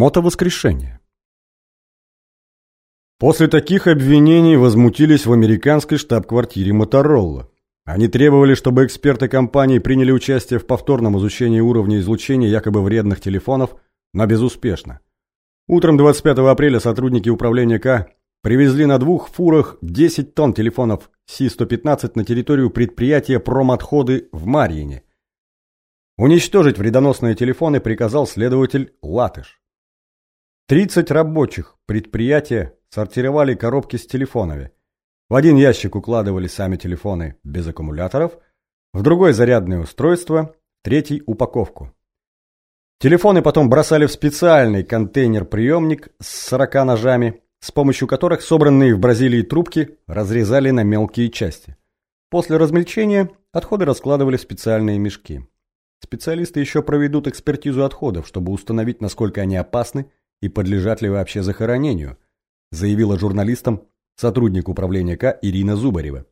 Мотовоскрешение. После таких обвинений возмутились в американской штаб-квартире Моторола. Они требовали, чтобы эксперты компании приняли участие в повторном изучении уровня излучения якобы вредных телефонов, но безуспешно. Утром 25 апреля сотрудники управления К привезли на двух фурах 10 тонн телефонов Си-115 на территорию предприятия «Промотходы» в Марьине. Уничтожить вредоносные телефоны приказал следователь Латыш. 30 рабочих предприятия сортировали коробки с телефонами. В один ящик укладывали сами телефоны без аккумуляторов, в другой зарядное устройство, третий упаковку. Телефоны потом бросали в специальный контейнер-приемник с 40 ножами, с помощью которых собранные в Бразилии трубки разрезали на мелкие части. После размельчения отходы раскладывали в специальные мешки. Специалисты еще проведут экспертизу отходов, чтобы установить, насколько они опасны и подлежат ли вообще захоронению, заявила журналистам сотрудник управления К Ирина Зубарева.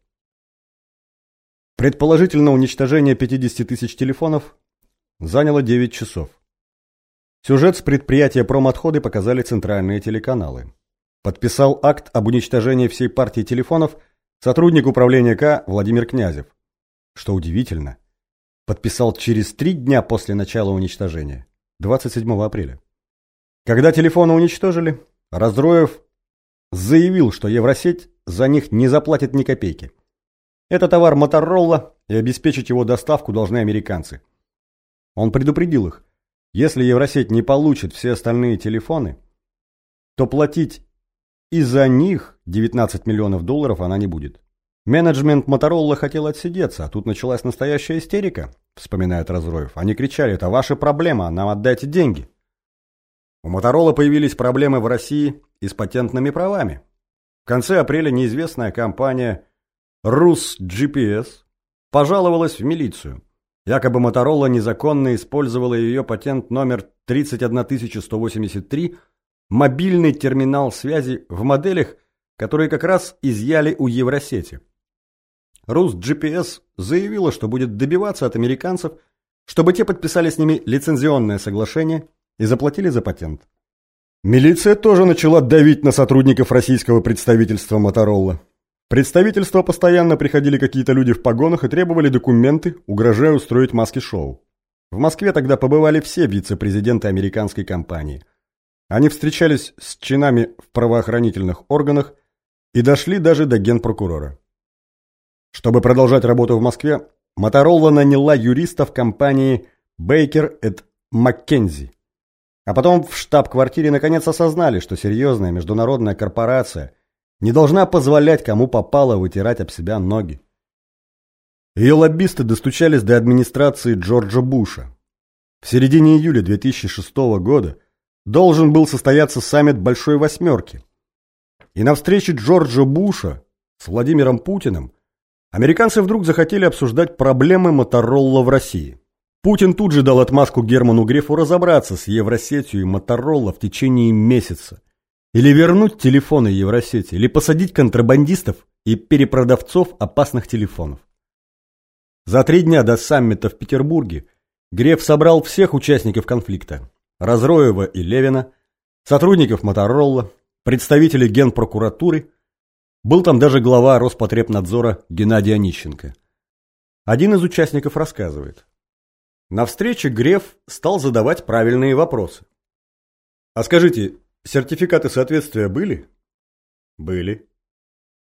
Предположительно, уничтожение 50 тысяч телефонов заняло 9 часов. Сюжет с предприятия промотходы показали центральные телеканалы. Подписал акт об уничтожении всей партии телефонов сотрудник управления К Владимир Князев. Что удивительно, подписал через три дня после начала уничтожения, 27 апреля. Когда телефоны уничтожили, Разроев заявил, что Евросеть за них не заплатит ни копейки. Это товар Моторола, и обеспечить его доставку должны американцы. Он предупредил их, если Евросеть не получит все остальные телефоны, то платить и за них 19 миллионов долларов она не будет. Менеджмент Моторола хотел отсидеться, а тут началась настоящая истерика, вспоминает Разроев. Они кричали, это ваша проблема, нам отдайте деньги. У Моторола появились проблемы в России и с патентными правами. В конце апреля неизвестная компания GPS пожаловалась в милицию. Якобы Моторола незаконно использовала ее патент номер 31183 мобильный терминал связи в моделях, которые как раз изъяли у Евросети. GPS заявила, что будет добиваться от американцев, чтобы те подписали с ними лицензионное соглашение и заплатили за патент. Милиция тоже начала давить на сотрудников российского представительства Моторола. Представительство постоянно приходили какие-то люди в погонах и требовали документы, угрожая устроить маски-шоу. В Москве тогда побывали все вице-президенты американской компании. Они встречались с чинами в правоохранительных органах и дошли даже до генпрокурора. Чтобы продолжать работу в Москве, Моторола наняла юристов компании Baker Маккензи. А потом в штаб-квартире наконец осознали, что серьезная международная корпорация не должна позволять кому попало вытирать об себя ноги. Ее лоббисты достучались до администрации Джорджа Буша. В середине июля 2006 года должен был состояться саммит Большой Восьмерки. И на встрече Джорджа Буша с Владимиром Путиным американцы вдруг захотели обсуждать проблемы Моторолла в России. Путин тут же дал отмашку Герману Грефу разобраться с Евросетью и Моторола в течение месяца. Или вернуть телефоны Евросети, или посадить контрабандистов и перепродавцов опасных телефонов. За три дня до саммита в Петербурге Греф собрал всех участников конфликта – Разроева и Левина, сотрудников Моторола, представителей Генпрокуратуры, был там даже глава Роспотребнадзора Геннадий Онищенко. Один из участников рассказывает. На встрече Греф стал задавать правильные вопросы. А скажите, сертификаты соответствия были? Были.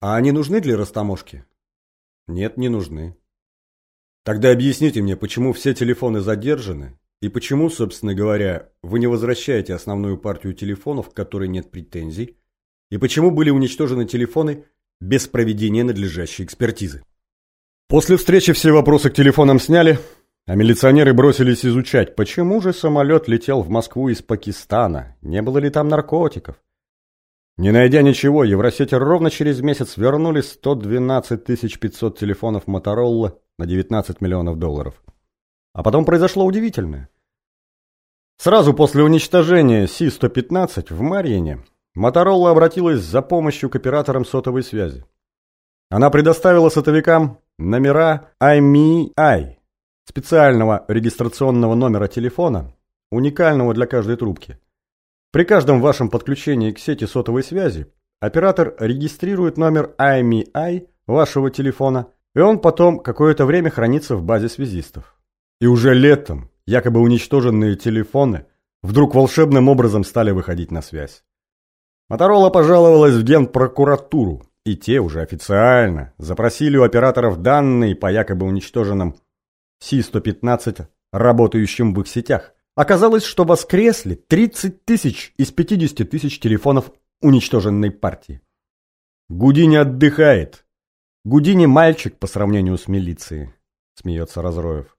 А они нужны для растаможки? Нет, не нужны. Тогда объясните мне, почему все телефоны задержаны и почему, собственно говоря, вы не возвращаете основную партию телефонов, к которой нет претензий, и почему были уничтожены телефоны без проведения надлежащей экспертизы. После встречи все вопросы к телефонам сняли, а милиционеры бросились изучать, почему же самолет летел в Москву из Пакистана, не было ли там наркотиков. Не найдя ничего, Евросети ровно через месяц вернули 112 500 телефонов Моторола на 19 миллионов долларов. А потом произошло удивительное. Сразу после уничтожения Си-115 в Марьине Моторола обратилась за помощью к операторам сотовой связи. Она предоставила сотовикам номера IMEI, специального регистрационного номера телефона, уникального для каждой трубки. При каждом вашем подключении к сети сотовой связи оператор регистрирует номер IMEI вашего телефона, и он потом какое-то время хранится в базе связистов. И уже летом якобы уничтоженные телефоны вдруг волшебным образом стали выходить на связь. Моторола пожаловалась в генпрокуратуру, и те уже официально запросили у операторов данные по якобы уничтоженным Си-115, работающим в их сетях. Оказалось, что воскресли 30 тысяч из 50 тысяч телефонов уничтоженной партии. Гудини отдыхает. Гудини мальчик по сравнению с милицией, смеется Разроев.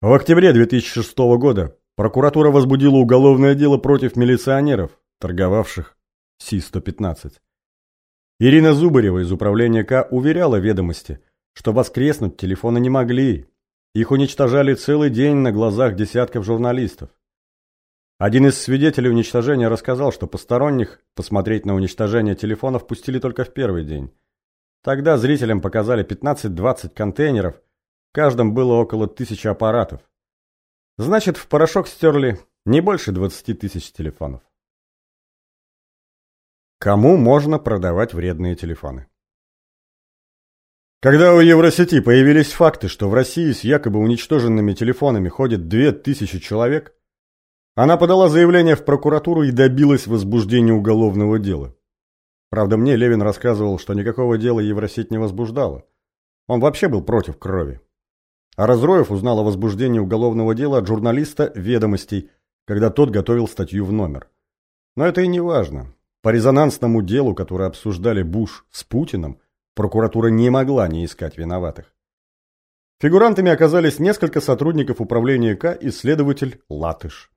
В октябре 2006 года прокуратура возбудила уголовное дело против милиционеров, торговавших Си-115. Ирина Зубарева из управления К уверяла ведомости, что воскреснуть телефоны не могли. Их уничтожали целый день на глазах десятков журналистов. Один из свидетелей уничтожения рассказал, что посторонних посмотреть на уничтожение телефонов пустили только в первый день. Тогда зрителям показали 15-20 контейнеров, в каждом было около тысячи аппаратов. Значит, в порошок стерли не больше 20 тысяч телефонов. Кому можно продавать вредные телефоны? Когда у Евросети появились факты, что в России с якобы уничтоженными телефонами ходит 2000 человек, она подала заявление в прокуратуру и добилась возбуждения уголовного дела. Правда, мне Левин рассказывал, что никакого дела Евросеть не возбуждала. Он вообще был против крови. А Разроев узнал о возбуждении уголовного дела от журналиста «Ведомостей», когда тот готовил статью в номер. Но это и не важно. По резонансному делу, которое обсуждали Буш с Путиным, прокуратура не могла не искать виноватых. Фигурантами оказались несколько сотрудников управления К и следователь Латыш.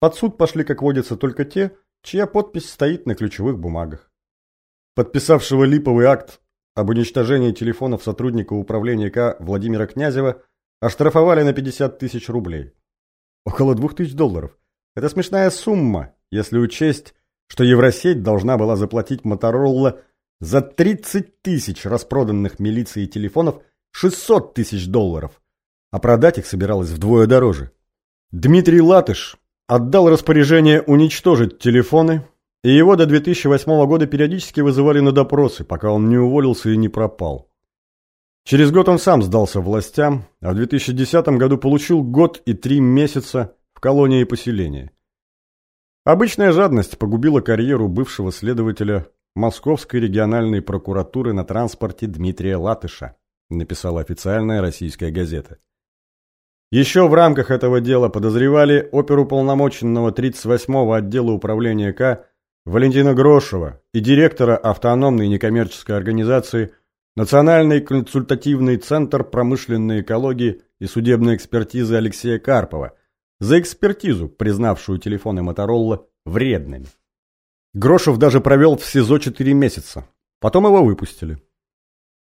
Под суд пошли, как водится, только те, чья подпись стоит на ключевых бумагах. Подписавшего липовый акт об уничтожении телефонов сотрудника управления К Владимира Князева оштрафовали на 50 тысяч рублей. Около двух тысяч долларов. Это смешная сумма, если учесть, что Евросеть должна была заплатить Моторола за 30 тысяч распроданных милицией телефонов 600 тысяч долларов, а продать их собиралась вдвое дороже. Дмитрий Латыш отдал распоряжение уничтожить телефоны, и его до 2008 года периодически вызывали на допросы, пока он не уволился и не пропал. Через год он сам сдался властям, а в 2010 году получил год и три месяца в колонии поселения. Обычная жадность погубила карьеру бывшего следователя Московской региональной прокуратуры на транспорте Дмитрия Латыша, написала официальная российская газета. Еще в рамках этого дела подозревали оперуполномоченного 38-го отдела управления К Валентина Грошева и директора автономной некоммерческой организации Национальный консультативный центр промышленной экологии и судебной экспертизы Алексея Карпова – за экспертизу, признавшую телефоны Моторолла вредными. Грошев даже провел в СИЗО 4 месяца. Потом его выпустили.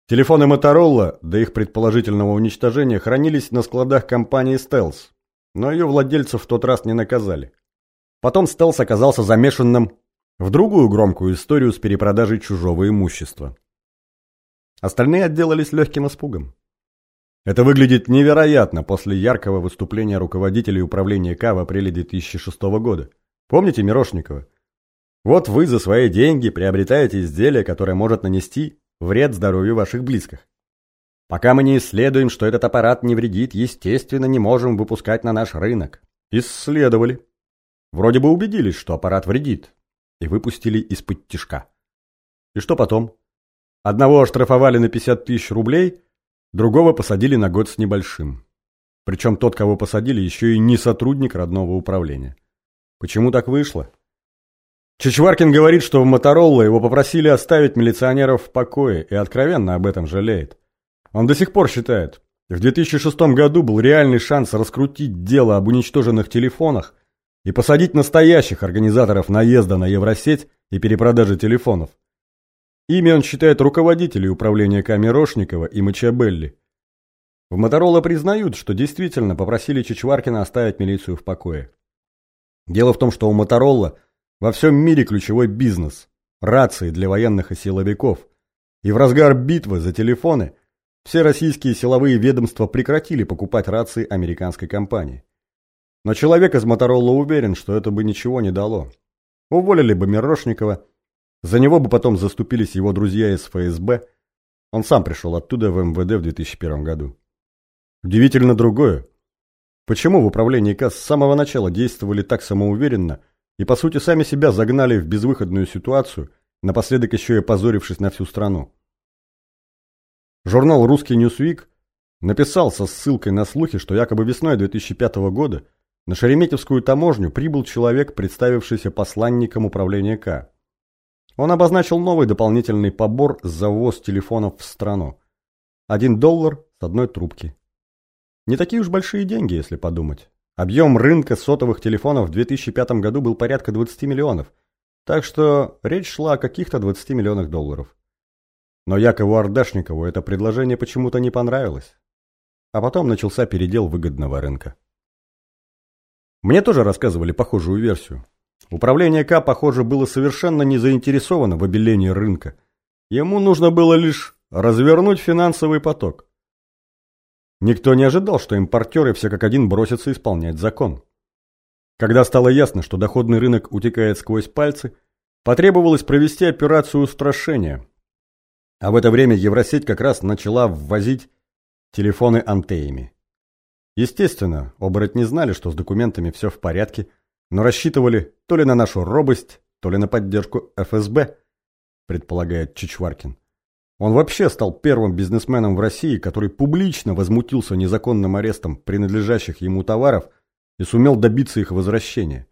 Телефоны Моторолла до их предположительного уничтожения хранились на складах компании Стелс, но ее владельцев в тот раз не наказали. Потом Стелс оказался замешанным в другую громкую историю с перепродажей чужого имущества. Остальные отделались легким испугом. Это выглядит невероятно после яркого выступления руководителей управления К в апреле 2006 года. Помните Мирошникова? Вот вы за свои деньги приобретаете изделие, которое может нанести вред здоровью ваших близких. Пока мы не исследуем, что этот аппарат не вредит, естественно, не можем выпускать на наш рынок. Исследовали. Вроде бы убедились, что аппарат вредит. И выпустили из-под тишка. И что потом? Одного оштрафовали на 50 тысяч рублей – Другого посадили на год с небольшим. Причем тот, кого посадили, еще и не сотрудник родного управления. Почему так вышло? Чичваркин говорит, что в Моторолло его попросили оставить милиционеров в покое и откровенно об этом жалеет. Он до сих пор считает, в 2006 году был реальный шанс раскрутить дело об уничтоженных телефонах и посадить настоящих организаторов наезда на Евросеть и перепродажи телефонов. Ими он считает руководителей управления Камерошникова и Мачабелли. В Моторола признают, что действительно попросили Чичваркина оставить милицию в покое. Дело в том, что у Моторола во всем мире ключевой бизнес – рации для военных и силовиков. И в разгар битвы за телефоны все российские силовые ведомства прекратили покупать рации американской компании. Но человек из Моторола уверен, что это бы ничего не дало. Уволили бы Мирошникова, за него бы потом заступились его друзья из ФСБ. Он сам пришел оттуда в МВД в 2001 году. Удивительно другое. Почему в управлении КАС с самого начала действовали так самоуверенно и, по сути, сами себя загнали в безвыходную ситуацию, напоследок еще и позорившись на всю страну? Журнал «Русский Ньюсвик» написал со ссылкой на слухи, что якобы весной 2005 года на Шереметьевскую таможню прибыл человек, представившийся посланником управления К. Он обозначил новый дополнительный побор за ввоз телефонов в страну. Один доллар с одной трубки. Не такие уж большие деньги, если подумать. Объем рынка сотовых телефонов в 2005 году был порядка 20 миллионов, так что речь шла о каких-то 20 миллионах долларов. Но Якову Ардашникову это предложение почему-то не понравилось. А потом начался передел выгодного рынка. Мне тоже рассказывали похожую версию. Управление К, похоже, было совершенно не заинтересовано в обелении рынка. Ему нужно было лишь развернуть финансовый поток. Никто не ожидал, что импортеры все как один бросятся исполнять закон. Когда стало ясно, что доходный рынок утекает сквозь пальцы, потребовалось провести операцию устрашения. А в это время Евросеть как раз начала ввозить телефоны антеями. Естественно, оборотни знали, что с документами все в порядке, но рассчитывали то ли на нашу робость, то ли на поддержку ФСБ, предполагает Чичваркин. Он вообще стал первым бизнесменом в России, который публично возмутился незаконным арестом принадлежащих ему товаров и сумел добиться их возвращения.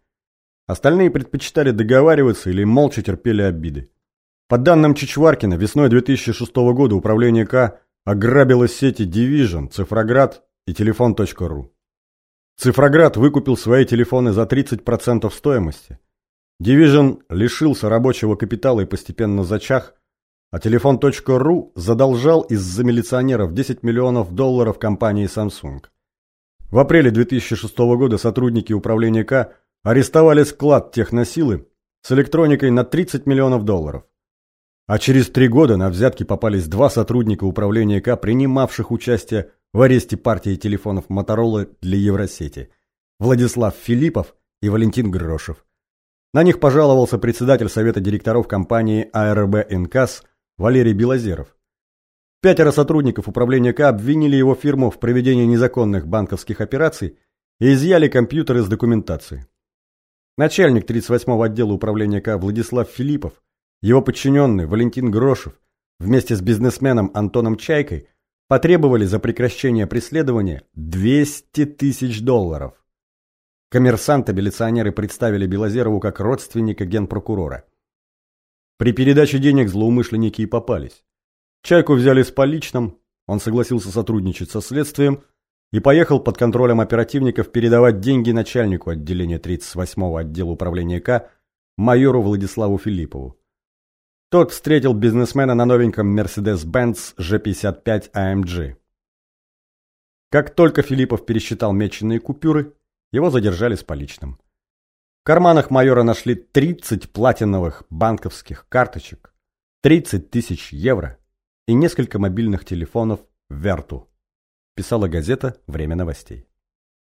Остальные предпочитали договариваться или молча терпели обиды. По данным Чичваркина, весной 2006 года управление К ограбило сети Division, Цифроград и Телефон.ру. Цифроград выкупил свои телефоны за 30% стоимости. Division лишился рабочего капитала и постепенно зачах, а телефон.ру задолжал из-за милиционеров 10 миллионов долларов компании Samsung. В апреле 2006 года сотрудники управления К арестовали склад техносилы с электроникой на 30 миллионов долларов. А через три года на взятки попались два сотрудника управления К, принимавших участие в аресте партии телефонов Моторола для Евросети – Владислав Филиппов и Валентин Грошев. На них пожаловался председатель совета директоров компании АРБ «Инкас» Валерий Белозеров. Пятеро сотрудников управления К обвинили его фирму в проведении незаконных банковских операций и изъяли компьютеры с документацией. Начальник 38-го отдела управления К Владислав Филиппов, его подчиненный Валентин Грошев вместе с бизнесменом Антоном Чайкой потребовали за прекращение преследования 200 тысяч долларов. Коммерсанта-милиционеры представили Белозерову как родственника генпрокурора. При передаче денег злоумышленники и попались. Чайку взяли с поличным, он согласился сотрудничать со следствием и поехал под контролем оперативников передавать деньги начальнику отделения 38-го отдела управления К майору Владиславу Филиппову. Тот встретил бизнесмена на новеньком Mercedes-Benz G55 AMG. Как только Филиппов пересчитал меченые купюры, его задержали с поличным. Карманах майора нашли 30 платиновых банковских карточек, 30 тысяч евро и несколько мобильных телефонов «Верту», писала газета «Время новостей».